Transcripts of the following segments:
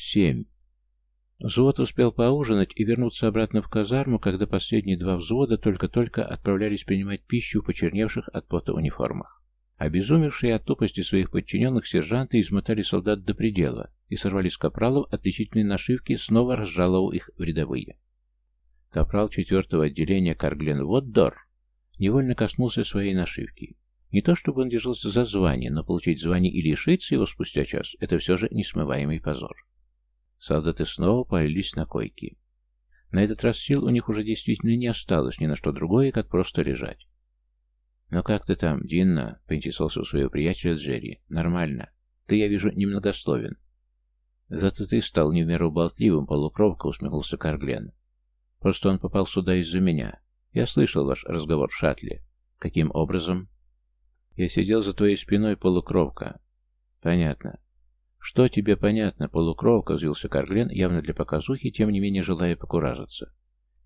Семь. Взвод успел поужинать и вернуться обратно в казарму, когда последние два взвода только-только отправлялись принимать пищу в почерневших от пота униформах. Обезумевшие от тупости своих подчиненных сержанты измотали солдат до предела и сорвали с капралов отличительные нашивки, снова разжаловал их в рядовые. Капрал четвертого отделения Карглен Воддор невольно коснулся своей нашивки. Не то чтобы он держался за звание, но получить звание и лишиться его спустя час – это все же несмываемый позор. Солдаты снова полились на койки. На этот раз сил у них уже действительно не осталось ни на что другое, как просто лежать. «Ну как ты там, Динна?» — поинтересовался у своего приятеля Джерри. «Нормально. Ты, я вижу, немногословен». «Зато ты стал не в меру болтливым, полукровка», — усмехнулся Карглен. «Просто он попал сюда из-за меня. Я слышал ваш разговор в шаттле. Каким образом?» «Я сидел за твоей спиной, полукровка». «Понятно. «Что тебе понятно, полукровка?» — взвился Карглен, явно для показухи, тем не менее желая покуражиться.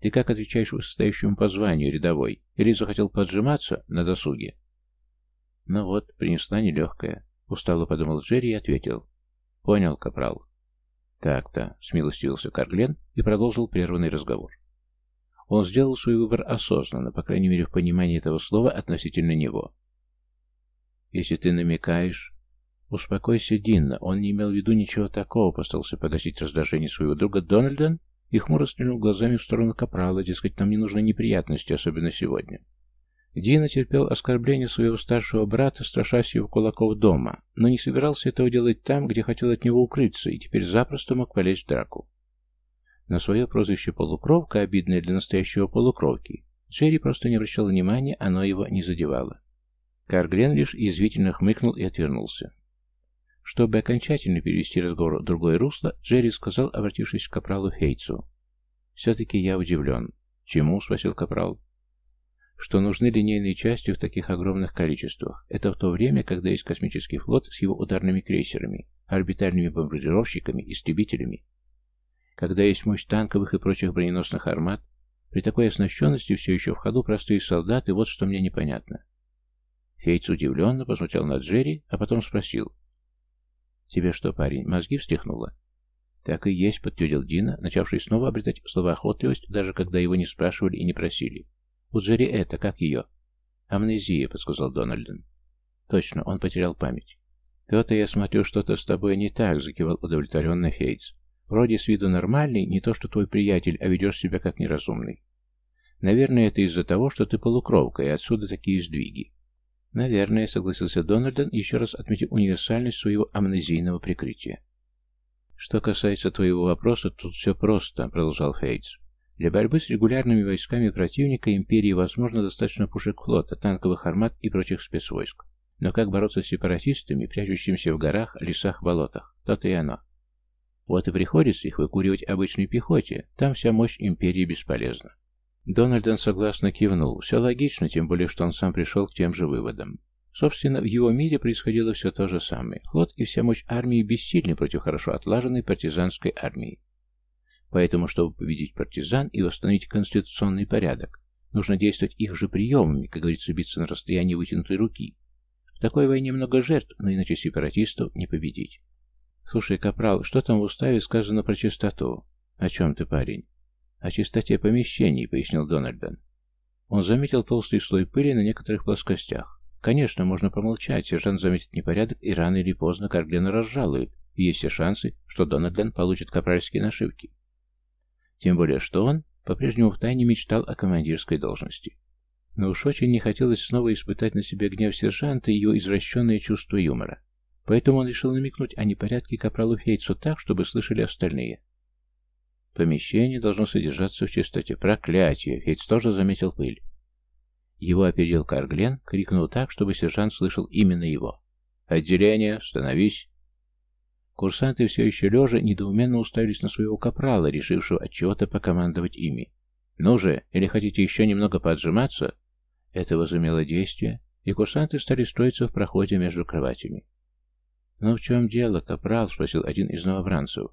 «Ты как отвечаешь вышестоящему по званию, рядовой? Или захотел поджиматься на досуге?» «Ну вот, принесла нелегкая», — устало подумал Джерри и ответил. «Понял, капрал». «Так-то», — смилостивился Карглен и продолжил прерванный разговор. Он сделал свой выбор осознанно, по крайней мере в понимании этого слова относительно него. «Если ты намекаешь...» «Успокойся, Динна, он не имел в виду ничего такого», — постарался погасить раздражение своего друга Дональден и хмуро стрельнул глазами в сторону Капрала, дескать, нам не нужны неприятности, особенно сегодня. Дина терпел оскорбление своего старшего брата, страшась его кулаков дома, но не собирался этого делать там, где хотел от него укрыться, и теперь запросто мог полезть в драку. На свое прозвище «полукровка», обидное для настоящего полукровки, Джерри просто не обращал внимания, оно его не задевало. Карглен лишь язвительно хмыкнул и отвернулся. Чтобы окончательно перевести разговор в другое русло, Джерри сказал, обратившись к капралу Хейтсу. «Все-таки я удивлен». «Чему?» — спросил капрал. «Что нужны линейные части в таких огромных количествах. Это в то время, когда есть космический флот с его ударными крейсерами, орбитальными бомбардировщиками, истребителями. Когда есть мощь танковых и прочих броненосных армат, при такой оснащенности все еще в ходу простые солдаты, вот что мне непонятно». Хейтс удивленно посмотрел на Джерри, а потом спросил. «Тебе что, парень, мозги встряхнуло?» «Так и есть», — подтвердил Дина, начавший снова обретать словоохотливость, даже когда его не спрашивали и не просили. «У Джерри это, как ее?» «Амнезия», — подсказал Дональден. «Точно, он потерял память». «То-то я смотрю, что-то с тобой не так», — закивал удовлетворенно Хейтс. «Вроде с виду нормальный, не то что твой приятель, а ведешь себя как неразумный. Наверное, это из-за того, что ты полукровка, и отсюда такие сдвиги. «Наверное», — согласился Дональден, еще раз отметив универсальность своего амнезийного прикрытия. «Что касается твоего вопроса, тут все просто», — продолжал Хейтс. «Для борьбы с регулярными войсками противника империи возможно достаточно пушек флота, танковых армат и прочих спецвойск. Но как бороться с сепаратистами, прячущимися в горах, лесах, болотах? То-то и оно. Вот и приходится их выкуривать обычной пехоте, там вся мощь империи бесполезна. Дональден согласно кивнул. Все логично, тем более, что он сам пришел к тем же выводам. Собственно, в его мире происходило все то же самое. Флот и вся мощь армии бессильны против хорошо отлаженной партизанской армии. Поэтому, чтобы победить партизан и восстановить конституционный порядок, нужно действовать их же приемами, как говорится, биться на расстоянии вытянутой руки. В такой войне много жертв, но иначе сепаратистов не победить. Слушай, Капрал, что там в уставе сказано про чистоту? О чем ты, парень? «О чистоте помещений», — пояснил Дональден. Он заметил толстый слой пыли на некоторых плоскостях. Конечно, можно промолчать, сержант заметит непорядок, и рано или поздно Карглена разжалует, и есть все шансы, что Дональден получит капральские нашивки. Тем более, что он по-прежнему втайне мечтал о командирской должности. Но уж очень не хотелось снова испытать на себе гнев сержанта и его извращенное чувство юмора. Поэтому он решил намекнуть о непорядке капралу Фейцу так, чтобы слышали остальные. Помещение должно содержаться в чистоте. Проклятие! Фейц тоже заметил пыль. Его опередил Карглен, крикнул так, чтобы сержант слышал именно его. «Отделение! Становись!» Курсанты все еще лежа недоуменно уставились на своего капрала, решившего от чего-то покомандовать ими. «Ну же, или хотите еще немного поджиматься?» Это возымело действие, и курсанты стали строиться в проходе между кроватями. «Ну в чем дело, капрал?» — спросил один из новобранцев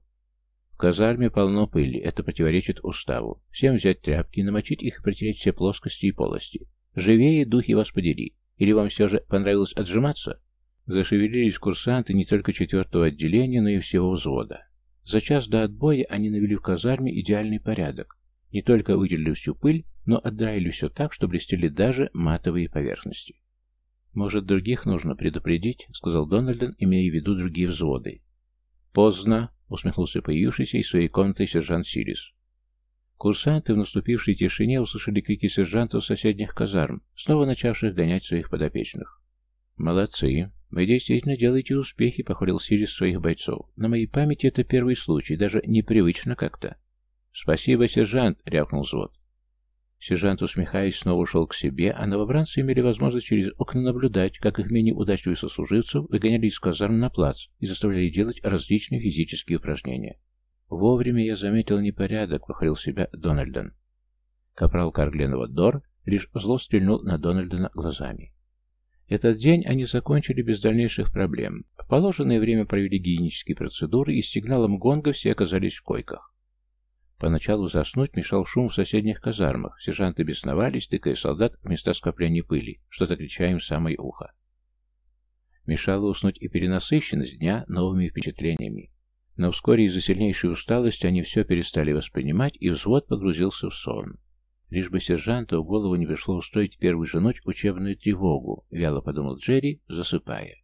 казарме полно пыли, это противоречит уставу. Всем взять тряпки, намочить их и протереть все плоскости и полости. Живее, духи вас подери. Или вам все же понравилось отжиматься? Зашевелились курсанты не только четвертого отделения, но и всего взвода. За час до отбоя они навели в казарме идеальный порядок. Не только выделили всю пыль, но отдраили все так, что блестели даже матовые поверхности. «Может, других нужно предупредить?» — сказал Дональден, имея в виду другие взводы. «Поздно», — усмехнулся появившийся из своей комнаты сержант Сирис. Курсанты в наступившей тишине услышали крики сержантов соседних казарм, снова начавших гонять своих подопечных. «Молодцы! Вы действительно делаете успехи», — похвалил Сирис своих бойцов. «На моей памяти это первый случай, даже непривычно как-то». «Спасибо, сержант!» — рявкнул взвод. Сержант, усмехаясь, снова ушел к себе, а новобранцы имели возможность через окна наблюдать, как их менее удачливых сослуживцев выгоняли из казарм на плац и заставляли делать различные физические упражнения. «Вовремя я заметил непорядок», — похвалил себя Дональден. Капрал Каргленова Дор лишь зло стрельнул на Дональдена глазами. Этот день они закончили без дальнейших проблем. В положенное время провели гигиенические процедуры, и с сигналом гонга все оказались в койках. Поначалу заснуть мешал шум в соседних казармах. Сержанты бесновались, тыкая солдат в места скопления пыли, что-то крича им в самое ухо. Мешало уснуть и перенасыщенность дня новыми впечатлениями. Но вскоре из-за сильнейшей усталости они все перестали воспринимать, и взвод погрузился в сон. Лишь бы сержанту в голову не пришло устроить первую же ночь учебную тревогу, вяло подумал Джерри, засыпая.